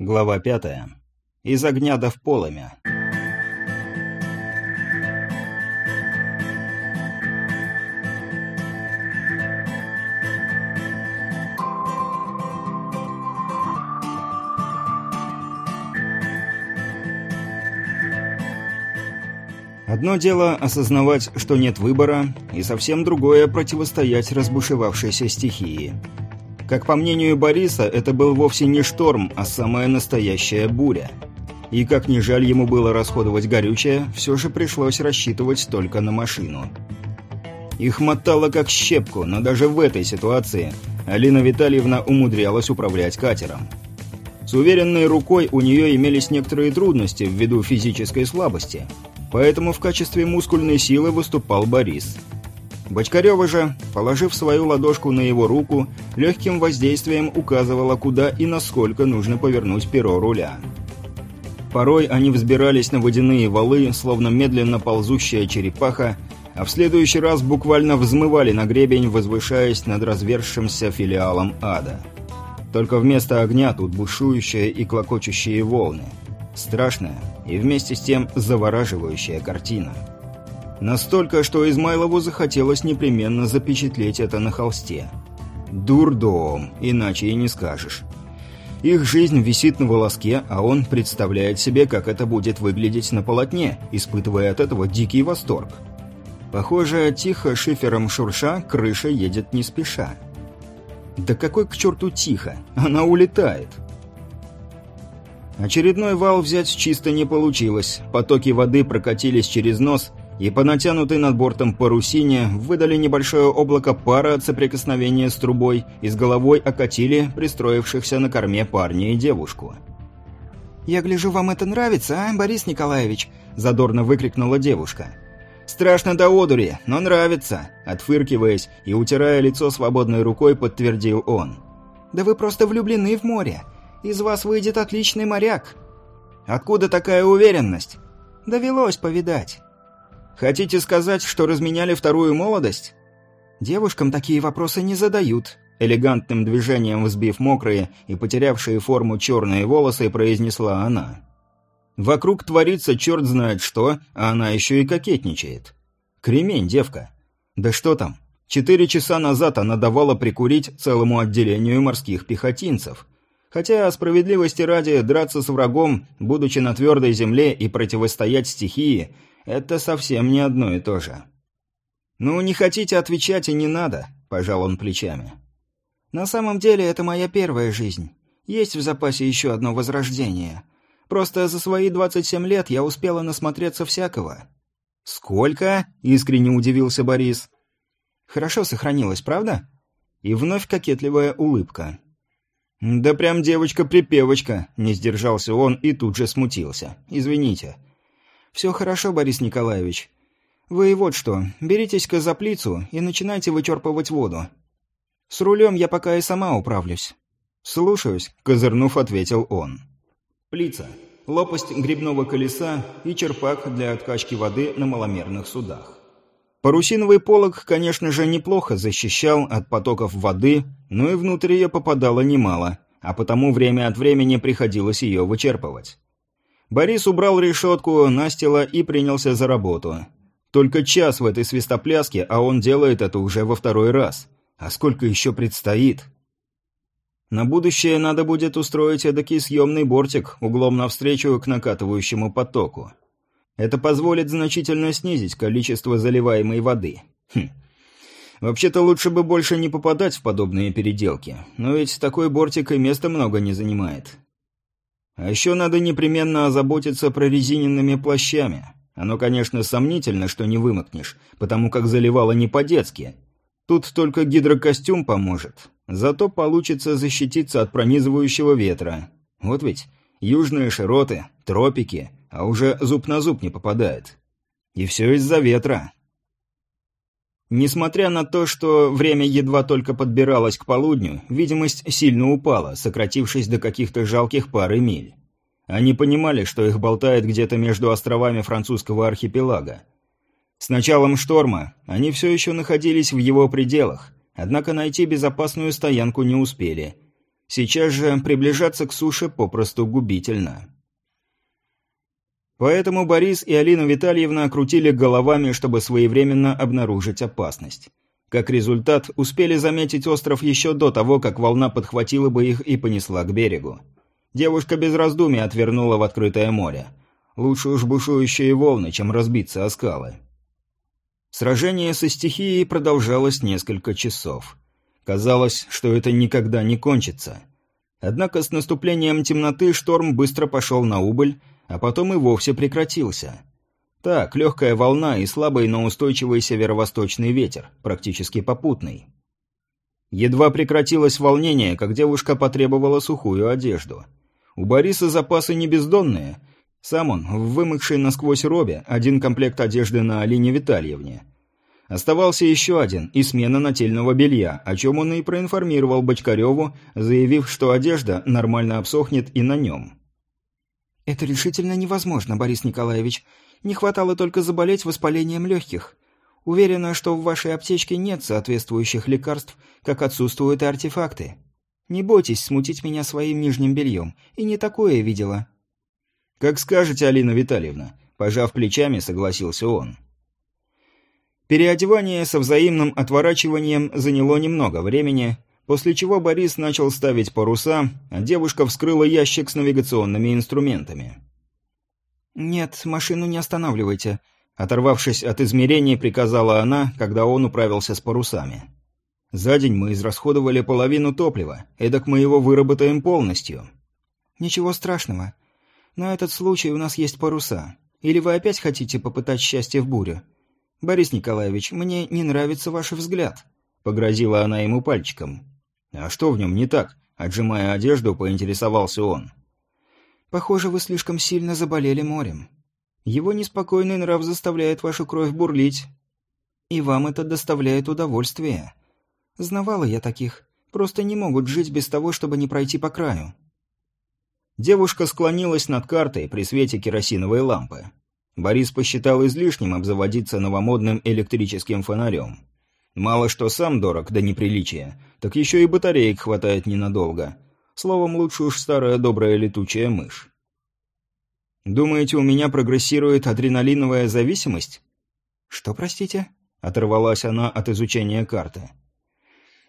Глава пятая. Из огня до в полымя. Одно дело осознавать, что нет выбора, и совсем другое противостоять разбушевавшейся стихии. Как по мнению Бориса, это был вовсе не шторм, а самая настоящая буря. И как ни жаль ему было расходовать горючее, все же пришлось рассчитывать только на машину. Их мотало как щепку, но даже в этой ситуации Алина Витальевна умудрялась управлять катером. С уверенной рукой у нее имелись некоторые трудности ввиду физической слабости – Поэтому в качестве мускульной силы выступал Борис. Бочкарева же, положив свою ладошку на его руку, легким воздействием указывала, куда и насколько нужно повернуть перо руля. Порой они взбирались на водяные валы, словно медленно ползущая черепаха, а в следующий раз буквально взмывали на гребень, возвышаясь над развершимся филиалом ада. Только вместо огня тут бушующие и клокочущие волны – Страшная и вместе с тем завораживающая картина. Настолько, что Измайлову захотелось непременно запечатлеть это на холсте. Дурдом, иначе и не скажешь. Их жизнь висит на волоске, а он представляет себе, как это будет выглядеть на полотне, испытывая от этого дикий восторг. Похоже, тихо шифером шурша крыша едет не спеша. Да какой к черту тихо? Она улетает. Очередной вал взять чисто не получилось. Потоки воды прокатились через нос и по натянутой над бортом парусине выдали небольшое облако пара от соприкосновения с трубой и с головой окатили пристроившихся на корме парня и девушку. «Я гляжу, вам это нравится, а, Борис Николаевич?» – задорно выкрикнула девушка. «Страшно до одури, но нравится», – отфыркиваясь и утирая лицо свободной рукой, подтвердил он. «Да вы просто влюблены в море. Из вас выйдет отличный моряк. Откуда такая уверенность? Довелось повидать. Хотите сказать, что разменяли вторую молодость? Девушкам такие вопросы не задают. Элегантным движением взбив мокрые и потерявшие форму черные волосы, произнесла она. Вокруг творится черт знает что, а она еще и кокетничает. Кремень, девка. Да что там? Четыре часа назад она давала прикурить целому отделению морских пехотинцев – Хотя, справедливости ради, драться с врагом, будучи на твердой земле и противостоять стихии, это совсем не одно и то же. «Ну, не хотите отвечать и не надо», – пожал он плечами. «На самом деле, это моя первая жизнь. Есть в запасе еще одно возрождение. Просто за свои 27 лет я успела насмотреться всякого». «Сколько?» – искренне удивился Борис. «Хорошо сохранилось, правда?» И вновь кокетливая улыбка. «Да прям девочка-припевочка», — не сдержался он и тут же смутился. «Извините». «Все хорошо, Борис Николаевич. Вы вот что, беритесь-ка за плицу и начинайте вычерпывать воду. С рулем я пока и сама управлюсь». «Слушаюсь», — козырнув, ответил он. Плица. Лопасть грибного колеса и черпак для откачки воды на маломерных судах. Парусиновый полог, конечно же, неплохо защищал от потоков воды, но и внутрь ее попадало немало, а потому время от времени приходилось ее вычерпывать. Борис убрал решетку, настила и принялся за работу. Только час в этой свистопляске, а он делает это уже во второй раз. А сколько еще предстоит? На будущее надо будет устроить эдакий съемный бортик углом навстречу к накатывающему потоку. Это позволит значительно снизить количество заливаемой воды. Хм. Вообще-то лучше бы больше не попадать в подобные переделки, но ведь такой бортик и места много не занимает. А еще надо непременно озаботиться прорезиненными плащами. Оно, конечно, сомнительно, что не вымокнешь, потому как заливало не по-детски. Тут только гидрокостюм поможет. Зато получится защититься от пронизывающего ветра. Вот ведь южные широты, тропики, а уже зуб на зуб не попадает. И все из-за ветра. Несмотря на то, что время едва только подбиралось к полудню, видимость сильно упала, сократившись до каких-то жалких пары миль. Они понимали, что их болтает где-то между островами французского архипелага. С началом шторма они все еще находились в его пределах, однако найти безопасную стоянку не успели. Сейчас же приближаться к суше попросту губительно. Поэтому Борис и Алина Витальевна крутили головами, чтобы своевременно обнаружить опасность. Как результат, успели заметить остров еще до того, как волна подхватила бы их и понесла к берегу. Девушка без раздумий отвернула в открытое море. Лучше уж бушующие волны, чем разбиться о скалы. Сражение со стихией продолжалось несколько часов. Казалось, что это никогда не кончится. Однако с наступлением темноты шторм быстро пошел на убыль, а потом и вовсе прекратился. Так, легкая волна и слабый, но устойчивый северо-восточный ветер, практически попутный. Едва прекратилось волнение, как девушка потребовала сухую одежду. У Бориса запасы не бездонные. Сам он, в вымокшей насквозь робе, один комплект одежды на Алине Витальевне. Оставался еще один, и смена нательного белья, о чем он и проинформировал Бочкареву, заявив, что одежда нормально обсохнет и на нем. «Это решительно невозможно, Борис Николаевич. Не хватало только заболеть воспалением легких. Уверена, что в вашей аптечке нет соответствующих лекарств, как отсутствуют и артефакты. Не бойтесь смутить меня своим нижним бельем. И не такое видела». «Как скажете, Алина Витальевна», – пожав плечами, согласился он. Переодевание со взаимным отворачиванием заняло немного времени, после чего Борис начал ставить паруса, а девушка вскрыла ящик с навигационными инструментами. «Нет, машину не останавливайте», — оторвавшись от измерений, приказала она, когда он управился с парусами. «За день мы израсходовали половину топлива, эдак мы его выработаем полностью». «Ничего страшного. На этот случай у нас есть паруса. Или вы опять хотите попытать счастье в бурю? Борис Николаевич, мне не нравится ваш взгляд», — погрозила она ему пальчиком. «А что в нем не так?» – отжимая одежду, поинтересовался он. «Похоже, вы слишком сильно заболели морем. Его неспокойный нрав заставляет вашу кровь бурлить. И вам это доставляет удовольствие. Знавала я таких. Просто не могут жить без того, чтобы не пройти по краю». Девушка склонилась над картой при свете керосиновой лампы. Борис посчитал излишним обзаводиться новомодным электрическим фонарем. Мало что сам дорог до неприличия, так еще и батареек хватает ненадолго. Словом, лучше уж старая добрая летучая мышь. «Думаете, у меня прогрессирует адреналиновая зависимость?» «Что, простите?» — оторвалась она от изучения карты.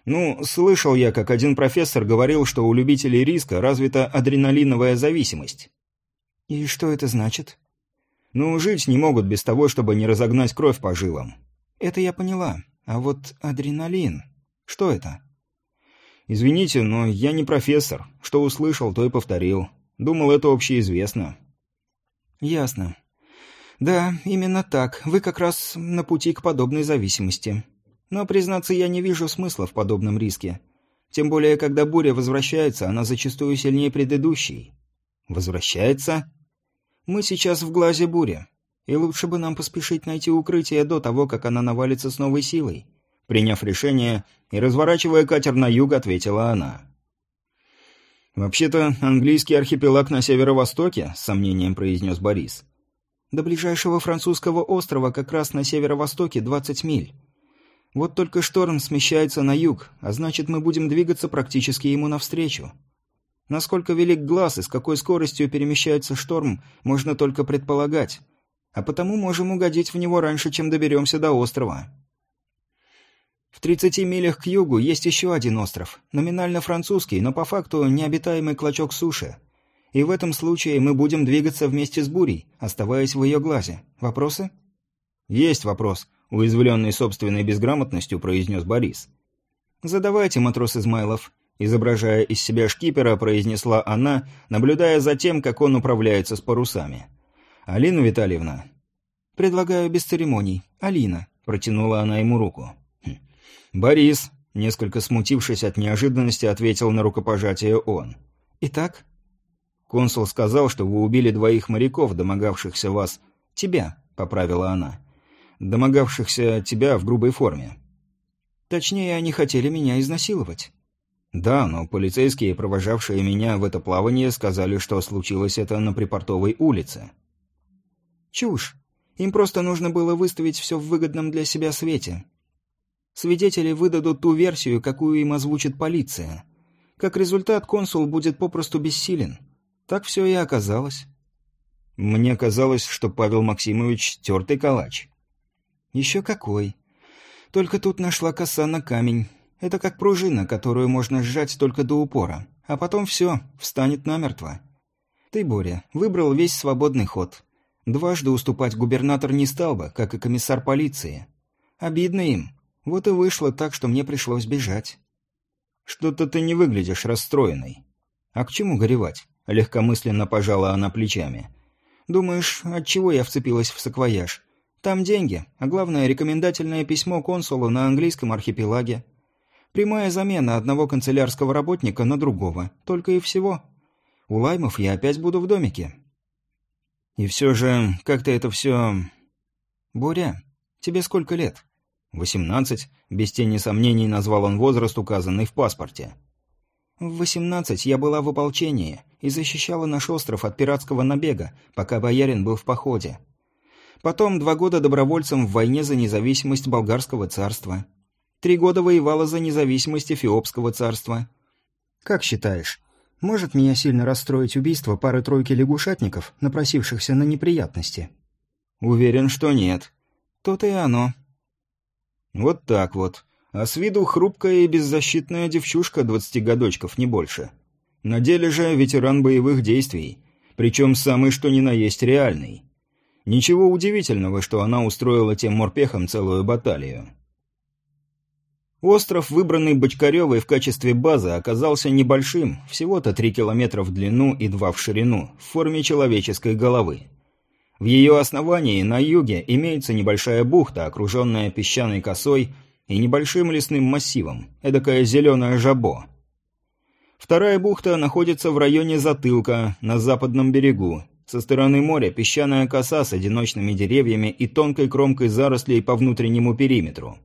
«Ну, слышал я, как один профессор говорил, что у любителей риска развита адреналиновая зависимость». «И что это значит?» «Ну, жить не могут без того, чтобы не разогнать кровь по жилам». «Это я поняла. А вот адреналин... Что это?» «Извините, но я не профессор. Что услышал, то и повторил. Думал, это общеизвестно». «Ясно. Да, именно так. Вы как раз на пути к подобной зависимости. Но, признаться, я не вижу смысла в подобном риске. Тем более, когда буря возвращается, она зачастую сильнее предыдущей». «Возвращается?» «Мы сейчас в глазе бури. И лучше бы нам поспешить найти укрытие до того, как она навалится с новой силой. Приняв решение и разворачивая катер на юг, ответила она. «Вообще-то, английский архипелаг на северо-востоке», — с сомнением произнес Борис. «До ближайшего французского острова как раз на северо-востоке 20 миль. Вот только шторм смещается на юг, а значит, мы будем двигаться практически ему навстречу. Насколько велик глаз и с какой скоростью перемещается шторм, можно только предполагать а потому можем угодить в него раньше, чем доберемся до острова. В 30 милях к югу есть еще один остров, номинально французский, но по факту необитаемый клочок суши. И в этом случае мы будем двигаться вместе с бурей, оставаясь в ее глазе. Вопросы? Есть вопрос, уязвленный собственной безграмотностью, произнес Борис. Задавайте, матрос Измайлов, изображая из себя шкипера, произнесла она, наблюдая за тем, как он управляется с парусами. «Алина Витальевна». «Предлагаю без церемоний. Алина», — протянула она ему руку. Хм. «Борис», — несколько смутившись от неожиданности, ответил на рукопожатие он. «Итак?» «Консул сказал, что вы убили двоих моряков, домогавшихся вас...» «Тебя», — поправила она. «Домогавшихся тебя в грубой форме». «Точнее, они хотели меня изнасиловать». «Да, но полицейские, провожавшие меня в это плавание, сказали, что случилось это на Припортовой улице». Чушь. Им просто нужно было выставить все в выгодном для себя свете. Свидетели выдадут ту версию, какую им озвучит полиция. Как результат, консул будет попросту бессилен. Так все и оказалось. Мне казалось, что Павел Максимович тертый калач. Еще какой. Только тут нашла коса на камень. Это как пружина, которую можно сжать только до упора. А потом все, встанет намертво. Ты, Боря, выбрал весь свободный ход. Дважды уступать губернатор не стал бы, как и комиссар полиции. Обидно им. Вот и вышло так, что мне пришлось бежать. Что-то ты не выглядишь расстроенной. А к чему горевать? Легкомысленно пожала она плечами. Думаешь, от чего я вцепилась в саквояж? Там деньги, а главное рекомендательное письмо консулу на английском архипелаге. Прямая замена одного канцелярского работника на другого, только и всего. У Лаймов я опять буду в домике. И все же, как-то это все... Боря, тебе сколько лет? Восемнадцать. Без тени сомнений назвал он возраст, указанный в паспорте. В восемнадцать я была в ополчении и защищала наш остров от пиратского набега, пока боярин был в походе. Потом два года добровольцем в войне за независимость болгарского царства. Три года воевала за независимость эфиопского царства. Как считаешь, может меня сильно расстроить убийство пары-тройки лягушатников, напросившихся на неприятности? Уверен, что нет. То-то и оно. Вот так вот. А с виду хрупкая и беззащитная девчушка двадцати годочков, не больше. На деле же ветеран боевых действий, причем самый что ни на есть реальный. Ничего удивительного, что она устроила тем морпехам целую баталию. Остров, выбранный Бочкаревой в качестве базы, оказался небольшим, всего-то три километра в длину и два в ширину, в форме человеческой головы. В ее основании, на юге, имеется небольшая бухта, окруженная песчаной косой и небольшим лесным массивом, эдакое зеленое жабо. Вторая бухта находится в районе затылка, на западном берегу. Со стороны моря песчаная коса с одиночными деревьями и тонкой кромкой зарослей по внутреннему периметру.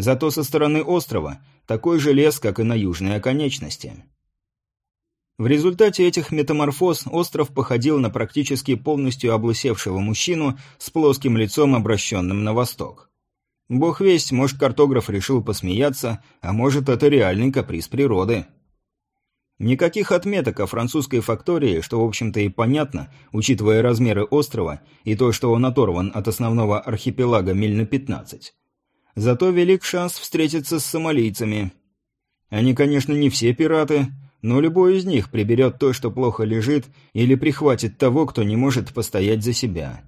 Зато со стороны острова такой же лес, как и на южной оконечности. В результате этих метаморфоз остров походил на практически полностью облысевшего мужчину с плоским лицом, обращенным на восток. Бог весть, может, картограф решил посмеяться, а может, это реальный каприз природы. Никаких отметок о французской фактории, что, в общем-то, и понятно, учитывая размеры острова и то, что он оторван от основного архипелага миль на 15. Зато велик шанс встретиться с сомалийцами. Они, конечно, не все пираты, но любой из них приберет то, что плохо лежит, или прихватит того, кто не может постоять за себя.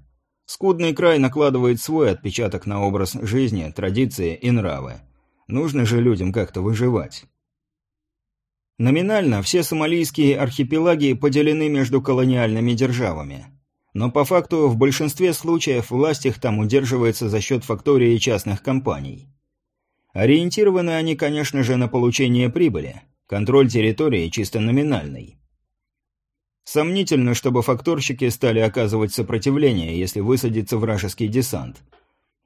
Скудный край накладывает свой отпечаток на образ жизни, традиции и нравы. Нужно же людям как-то выживать. Номинально все сомалийские архипелаги поделены между колониальными державами. Но по факту в большинстве случаев власть их там удерживается за счет фактории частных компаний. Ориентированы они, конечно же, на получение прибыли, Контроль территории чисто номинальный. Сомнительно, чтобы факторщики стали оказывать сопротивление, если высадится вражеский десант.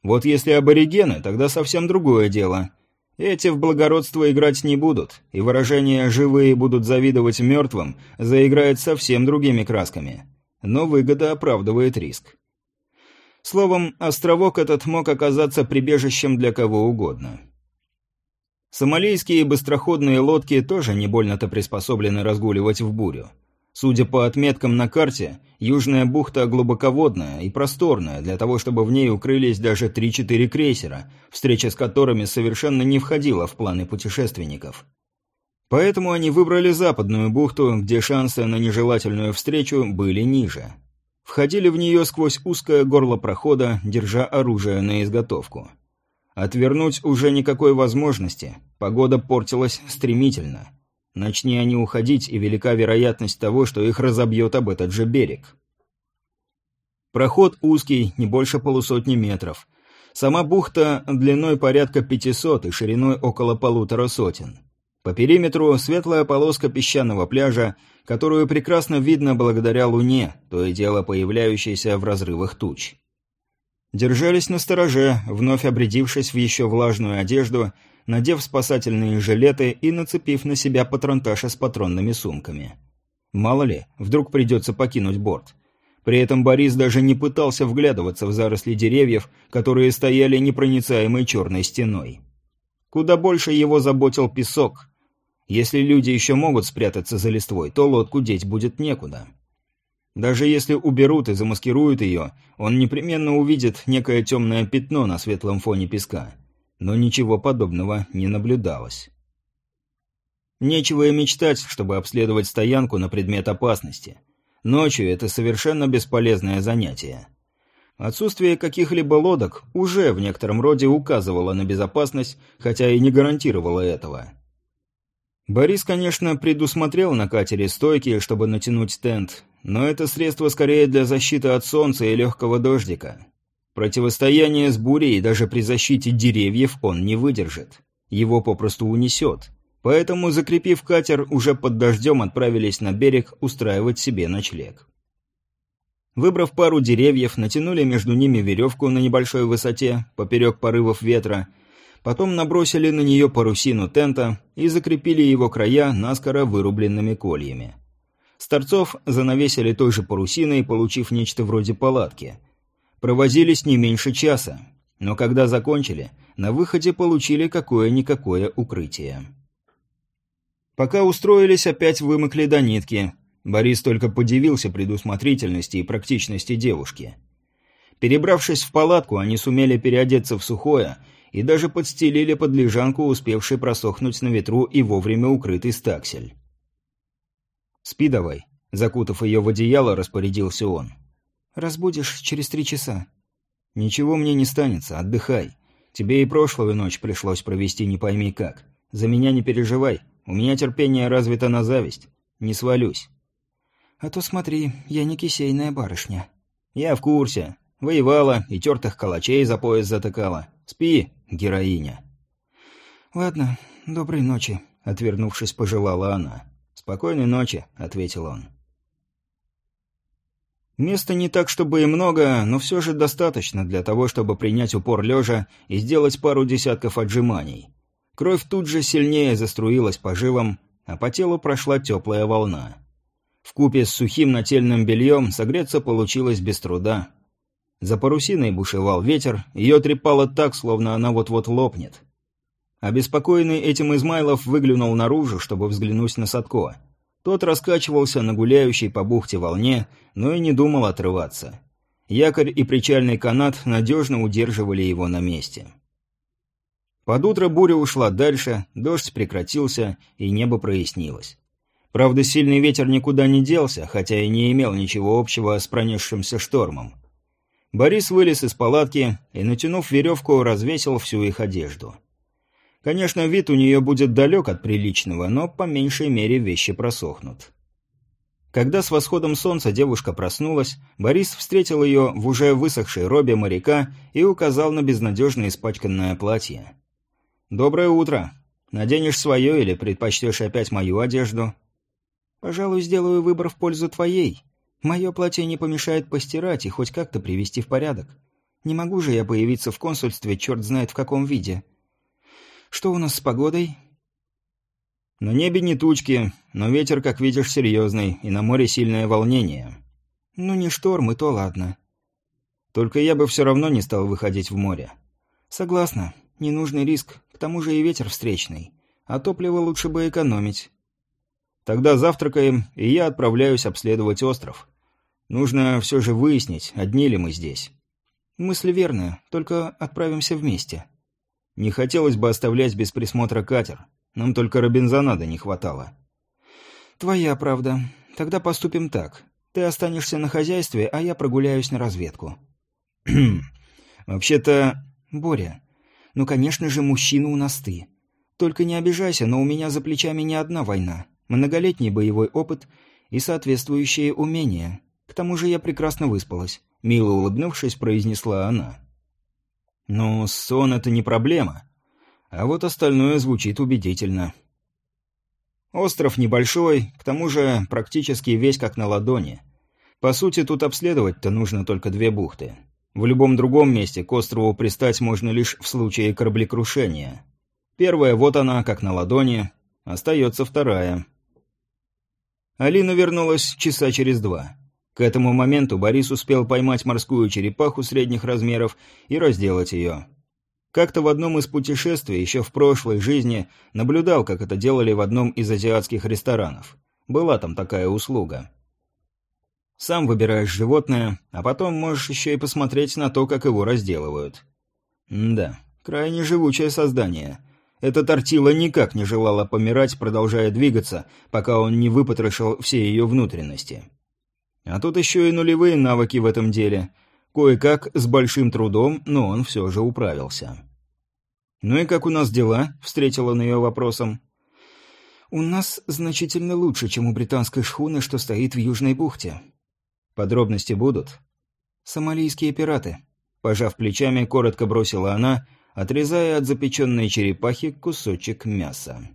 Вот если аборигены, тогда совсем другое дело. Эти в благородство играть не будут, и выражение «живые будут завидовать мертвым» заиграет совсем другими красками. Но выгода оправдывает риск. Словом, островок этот мог оказаться прибежищем для кого угодно. Сомалийские быстроходные лодки тоже не больно-то приспособлены разгуливать в бурю. Судя по отметкам на карте, Южная бухта глубоководная и просторная, для того, чтобы в ней укрылись даже 3-4 крейсера, встреча с которыми совершенно не входила в планы путешественников. Поэтому они выбрали западную бухту, где шансы на нежелательную встречу были ниже. Входили в нее сквозь узкое горло прохода, держа оружие на изготовку. Отвернуть уже никакой возможности. Погода портилась стремительно. Начни они уходить, и велика вероятность того, что их разобьет об этот же берег. Проход узкий, не больше полусотни метров. Сама бухта длиной порядка 500 и шириной около полутора сотен. По периметру светлая полоска песчаного пляжа, которую прекрасно видно благодаря луне, то и дело появляющейся в разрывах туч. Держались на стороже, вновь обрядившись в еще влажную одежду, надев спасательные жилеты и нацепив на себя патронташи с патронными сумками. Мало ли, вдруг придется покинуть борт. При этом Борис даже не пытался вглядываться в заросли деревьев, которые стояли непроницаемой черной стеной. Куда больше его заботил песок. Если люди еще могут спрятаться за листвой, то лодку деть будет некуда. Даже если уберут и замаскируют ее, он непременно увидит некое темное пятно на светлом фоне песка. Но ничего подобного не наблюдалось. Нечего и мечтать, чтобы обследовать стоянку на предмет опасности. Ночью это совершенно бесполезное занятие. Отсутствие каких-либо лодок уже в некотором роде указывало на безопасность, хотя и не гарантировало этого. Борис, конечно, предусмотрел на катере стойки, чтобы натянуть тент, но это средство скорее для защиты от солнца и легкого дождика. Противостояние с бурей даже при защите деревьев он не выдержит. Его попросту унесет. Поэтому, закрепив катер, уже под дождем отправились на берег устраивать себе ночлег. Выбрав пару деревьев, натянули между ними веревку на небольшой высоте, поперек порывов ветра, потом набросили на нее парусину тента и закрепили его края наскоро вырубленными кольями. С торцов занавесили той же парусиной, получив нечто вроде палатки. Провозились не меньше часа, но когда закончили, на выходе получили какое-никакое укрытие. Пока устроились, опять вымокли до нитки. Борис только подивился предусмотрительности и практичности девушки. Перебравшись в палатку, они сумели переодеться в сухое и даже подстелили под лежанку, успевший просохнуть на ветру и вовремя укрытый стаксель. «Спи давай», — закутав ее в одеяло, распорядился он. «Разбудишь через три часа». «Ничего мне не станется, отдыхай. Тебе и прошлую ночь пришлось провести не пойми как. За меня не переживай, у меня терпение развито на зависть. Не свалюсь. А то смотри, я не кисейная барышня. Я в курсе. Воевала и тертых калачей за пояс затыкала. Спи, героиня. Ладно, доброй ночи, отвернувшись, пожелала она. Спокойной ночи, ответил он. Места не так, чтобы и много, но все же достаточно для того, чтобы принять упор лежа и сделать пару десятков отжиманий. Кровь тут же сильнее заструилась по жилам, а по телу прошла теплая волна. В купе с сухим нательным бельем согреться получилось без труда. За парусиной бушевал ветер, ее трепало так, словно она вот-вот лопнет. Обеспокоенный этим Измайлов выглянул наружу, чтобы взглянуть на Садко. Тот раскачивался на гуляющей по бухте волне, но и не думал отрываться. Якорь и причальный канат надежно удерживали его на месте. Под утро буря ушла дальше, дождь прекратился, и небо прояснилось. Правда, сильный ветер никуда не делся, хотя и не имел ничего общего с пронесшимся штормом. Борис вылез из палатки и, натянув веревку, развесил всю их одежду. Конечно, вид у нее будет далек от приличного, но по меньшей мере вещи просохнут. Когда с восходом солнца девушка проснулась, Борис встретил ее в уже высохшей робе моряка и указал на безнадежно испачканное платье. «Доброе утро. Наденешь свое или предпочтешь опять мою одежду?» «Пожалуй, сделаю выбор в пользу твоей. Мое платье не помешает постирать и хоть как-то привести в порядок. Не могу же я появиться в консульстве, черт знает в каком виде. Что у нас с погодой?» «На небе не тучки, но ветер, как видишь, серьезный, и на море сильное волнение». «Ну, не шторм, и то ладно». «Только я бы все равно не стал выходить в море». «Согласна. Ненужный риск. К тому же и ветер встречный. А топливо лучше бы экономить. Тогда завтракаем, и я отправляюсь обследовать остров. Нужно все же выяснить, одни ли мы здесь. Мысль верная, только отправимся вместе. Не хотелось бы оставлять без присмотра катер. Нам только Робинзонада не хватало. Твоя правда. Тогда поступим так. Ты останешься на хозяйстве, а я прогуляюсь на разведку. Вообще-то... Боря, ну, конечно же, мужчина у нас ты. Только не обижайся, но у меня за плечами не одна война. Многолетний боевой опыт и соответствующие умения. К тому же я прекрасно выспалась. Мило улыбнувшись, произнесла она. «Ну, сон — это не проблема. А вот остальное звучит убедительно. Остров небольшой, к тому же практически весь как на ладони. По сути, тут обследовать-то нужно только две бухты. В любом другом месте к острову пристать можно лишь в случае кораблекрушения. Первая вот она, как на ладони, остается вторая. Алина вернулась часа через два. К этому моменту Борис успел поймать морскую черепаху средних размеров и разделать ее. Как-то в одном из путешествий, еще в прошлой жизни, наблюдал, как это делали в одном из азиатских ресторанов. Была там такая услуга. Сам выбираешь животное, а потом можешь еще и посмотреть на то, как его разделывают. М да, крайне живучее создание. Эта тортила никак не желала помирать, продолжая двигаться, пока он не выпотрошил все ее внутренности. А тут еще и нулевые навыки в этом деле. Кое-как, с большим трудом, но он все же управился. «Ну и как у нас дела?» — встретил он ее вопросом. «У нас значительно лучше, чем у британской шхуны, что стоит в Южной бухте». «Подробности будут?» «Сомалийские пираты», — пожав плечами, коротко бросила она, отрезая от запеченной черепахи кусочек мяса.